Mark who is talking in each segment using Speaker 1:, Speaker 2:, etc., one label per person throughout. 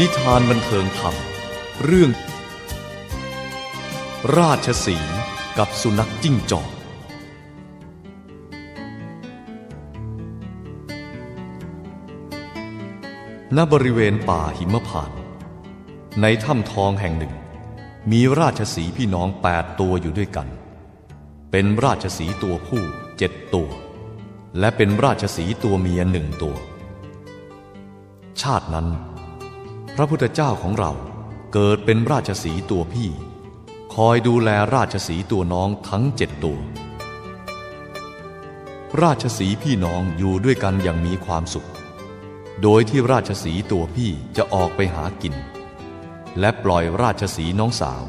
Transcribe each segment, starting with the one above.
Speaker 1: นิทานบันเทิงธรรม เรื่อง ราชสีกับสุนัขจิ้งจอก ณ บริเวณป่าหิมพานต์ในถ้ำทองแห่งหนึ่ง มีราชสีพี่น้องแปดตัวอยู่ด้วยกัน เป็นราชสีตัวผู้เจ็ดตัว และเป็นราชสีตัวเมียหนึ่งตัว ชาตินั้น พระพุทธเจ้าของเราเกิดเป็นราชสีตัวพี่ คอยดูแลราชสีตัวน้องทั้งเจ็ดตัว ราชสีพี่น้องอยู่ด้วยกันอย่างมีความสุข โดยที่ราชสีตัวพี่จะออกไปหากิน และปล่อยราชสีน้องสาว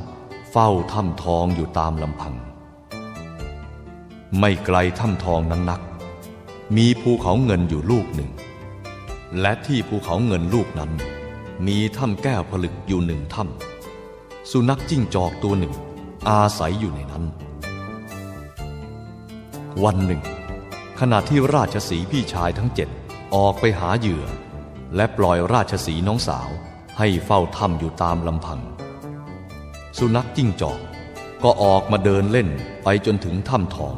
Speaker 1: เฝ้าถ้ำทองอยู่ตามลำพัง ไม่ไกลถ้ำทองนั้นนัก มีภูเขาเงินอยู่ลูกหนึ่ง และที่ภูเขาเงินลูกนั้น มีถ้ำแก้วผลึกอยู่หนึ่งถ้ำสุนัขจิ้งจอกตัวหนึ่ง อาศัยอยู่ในนั้น วันหนึ่ง ขณะที่ราชสีพี่ชายทั้งเจ็ดออกไปหาเหยื่อ และปล่อยราชสีน้องสาวให้เฝ้าถ้ำอยู่ตามลำพัง สุนัขจิ้งจอกก็ออกมาเดินเล่นไปจนถึงถ้ำทอง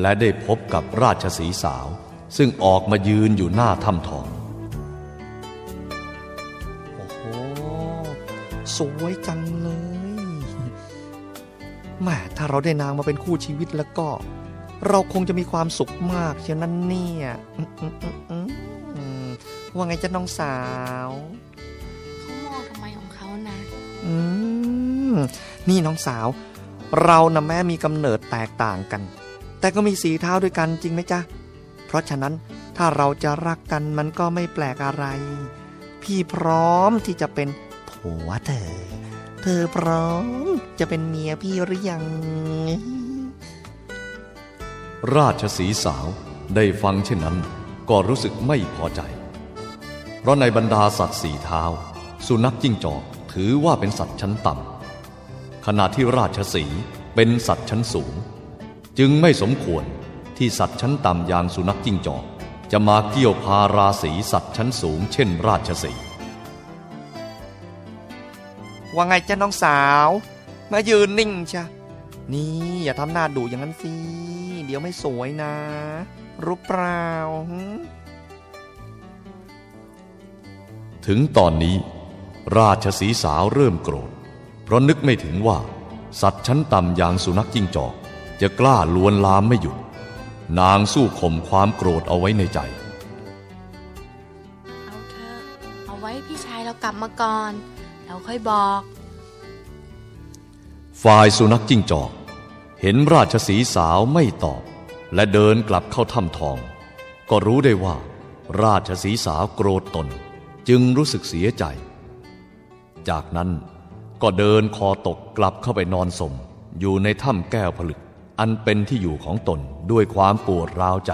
Speaker 1: และได้พบกับราชสีสาว ซึ่งออกมายืนอยู่หน้าถ้ำทอง
Speaker 2: วยจังเลยแหม่ถ้าเราได้นางมาเป็นคู่ชีวิตแล้วก็ เราคงจะมีความสุขมากเชียวนั่นเนี่ยอืมอืมอืมอืมอืมว่าไงจ๊ะน้องสาว
Speaker 3: เขามองทำไมของเขานะ
Speaker 2: อืม นี่น้องสาว เรานะแม้มีกำเนิดแตกต่างกัน แต่ก็มีสีเท้าด้วยกันจริงไหมจ๊ะ เพราะฉะนั้นถ้าเราจะรักกันมันก็ไม่แปลกอะไร พี่พร้อมที่จะเป็นผัวเธอ เธอพร้อม จะเป็นเมียพี่หรือยัง
Speaker 1: ราชสีสาวได้ฟังเช่นนั้น ก็รู้สึกไม่พอใจ เพราะในบรรดาสัตว์สี่เท้า สุนัขจิ้งจอกถือว่าเป็นสัตว์ชั้นต่ำขณะที่ราชสีเป็นสัตว์ชั้นสูง จึงไม่สมควรที่สัตว์ชั้นต่ำอย่างสุนัขจิ้งจอกจะมาเกี่ยวพาราศีสัตว์ชั้นสูงเช่นราชสี์
Speaker 2: ว่าไงจ๊ะน้องสาว มายืนนิ่งชะนี่อย่าทำหน้าดุอย่างนั้นสิ เดี๋ยวไม่สวยนะ รู้เปล่าหึ
Speaker 1: ถึงตอนนี้ ราชสีห์สาวเริ่มโกรธ เพราะนึกไม่ถึงว่า สัตว์ชั้นต่ำอย่างสุนัขจิ้งจอก จะกล้าลวนลามไม่หยุด นางสู้ข่มความโกรธเอาไว้ในใจ
Speaker 3: เอาเถอะเอาไว้พี่ชายเรากลับมาก่อน เราค่อยบอก
Speaker 1: ฝ่ายสุนัขจิ้งจอก เห็นราชสีสาวไม่ตอบ และเดินกลับเข้าถ้ำทอง ก็รู้ได้ว่า ราชสีสาวโกรธตนจึงรู้สึกเสียใจ จากนั้นก็เดินคอตกกลับเข้าไปนอนสม อยู่ในถ้ำแก้วผลึก อันเป็นที่อยู่ของตนด้วยความปวดร้าวใจ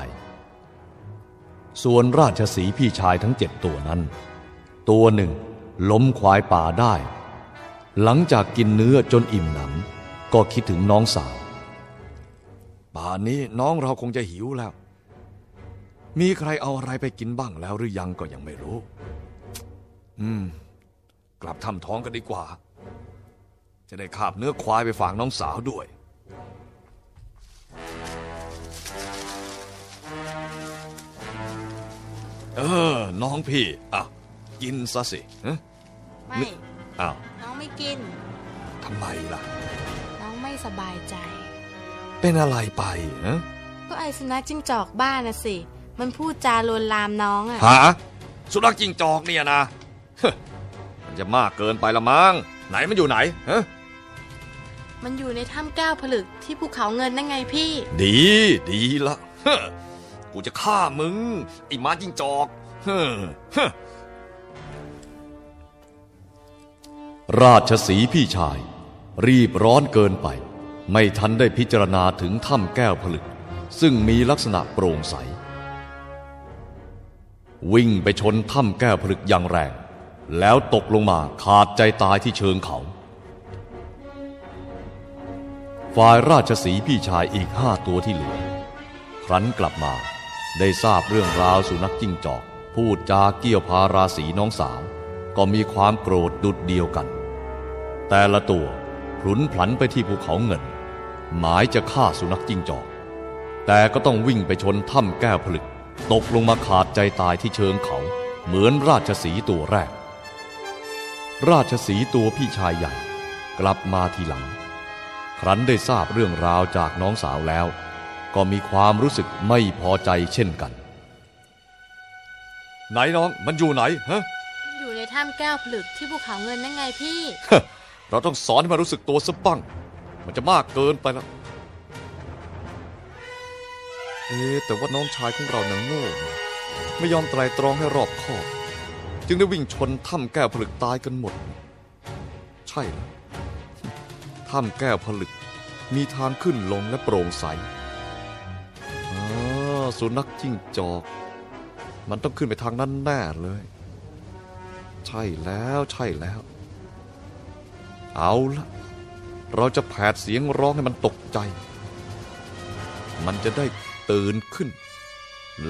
Speaker 1: ส่วนราชสีพี่ชายทั้งเจ็ดตัวนั้น ตัวหนึ่ง ล้มควายป่าได้ หลังจากกินเนื้อจนอิ่มหนำก็คิดถึงน้องสาว ป่านนี้น้องเราคงจะหิวแล้ว มีใครเอาอะไรไปกินบ้างแล้วหรือยังก็ยังไม่รู้ อืม กลับทำท้องกันดีกว่า จะได้คาบเนื้อควายไปฝากน้องสาวด้วยเออ น้องพี่อะ กินซะสิฮะ
Speaker 3: ไม่
Speaker 1: อ้าว
Speaker 3: น้องไม่กิน
Speaker 1: ทำไมล่ะ
Speaker 3: น้องไม่สบายใจ
Speaker 1: เป็นอะไรไปฮะ
Speaker 3: ก็ไอสุนัขจิ้งจอกบ้านนะสิ มันพูดจาลวนลามน้องอะ
Speaker 1: หาสุนัขจิงจอกเนี่ยนะเฮ้อมันจะมากเกินไปละมั้ง ไหนมันอยู่ไหนฮะ
Speaker 3: มันอยู่ในถ้ำแก้วผลึกที่ภูเขาเงินนั่นไงพี่
Speaker 1: ดีดีละเฮ้อกูจะฆ่ามึงไอ้หมาจิงจอกเฮ้อเฮ้อ ราชสีพี่ชาย รีบร้อนเกินไป ไม่ทันได้พิจารณาถึงถ้ำแก้วผลึก ซึ่งมีลักษณะโปร่งใส วิ่งไปชนถ้ำแก้วผลึกอย่างแรง แล้วตกลงมาขาดใจตายที่เชิงเขา ฝ่ายราชสีพี่ชายอีกห้าตัวที่เหลือ ครั้นกลับมาได้ทราบเรื่องราวสุนัขจิ้งจอก พูดจาเกี่ยวพาราสีน้องสาว ก็มีความโกรธดุดเดียวกัน แต่ละตัวพลุนพลันไปที่ภูเขาเงิน หมายจะฆ่าสุนัขจิ้งจอก แต่ก็ต้องวิ่งไปชนถ้ำแก้วผลึก ตกลงมาขาดใจตายที่เชิงเขาเหมือนราชสีห์ตัวแรก ราชสีห์ตัวพี่ชายใหญ่ กลับมาทีหลัง ครั้นได้ทราบเรื่องราวจากน้องสาวแล้ว ก็มีความรู้สึกไม่พอใจเช่นกัน ไหนน้องมันอยู่ไหนฮะ
Speaker 3: อยู่ในถ้ำแก้วผลึกที่ภูเขาเงินนั่นไงพี่
Speaker 1: เราต้องสอนให้มันรู้สึกตัวสักบ้าง มันจะมากเกินไปแล้ว เอ๊แต่ว่าน้องชายของเรานังโง่นะไม่ยอมไตรตรองให้รอบคอบ จึงได้วิ่งชนถ้ำแก้วผลึกตายกันหมด ใช่แล้วถ้ำแก้วผลึก มีทางขึ้นลงและโปร่งใสอ๋อสุนัขจิ้งจอก มันต้องขึ้นไปทางนั้นแน่เลย ใช่แล้วใช่แล้ว เอาละเราจะแผดเสียงร้องให้มันตกใจ มันจะได้ตื่นขึ้น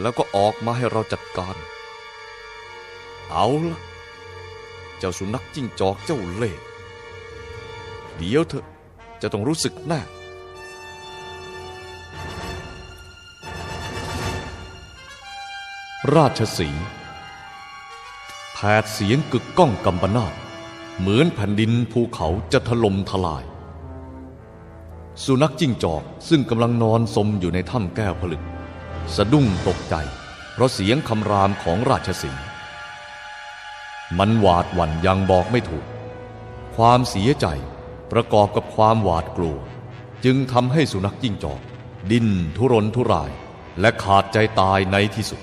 Speaker 1: แล้วก็ออกมาให้เราจัดการ เอาละเจ้าสุนัขจิ้งจอกเจ้าเล่เดี๋ยวเถอะจะต้องรู้สึกแน่ราชสีแผดเสียงกึกก้องกำปนาต เหมือนแผ่นดินภูเขาจะถล่มทลาย สุนัขจิ้งจอกซึ่งกำลังนอนสมอยู่ในถ้ำแก้วผลึก สะดุ้งตกใจ เพราะเสียงคำรามของราชสีห์มันหวาดหวั่นยังบอกไม่ถูก ความเสียใจประกอบกับความหวาดกลัว จึงทำให้สุนัขจิ้งจอก ดิ้นทุรนทุรายและขาดใจตายในที่สุด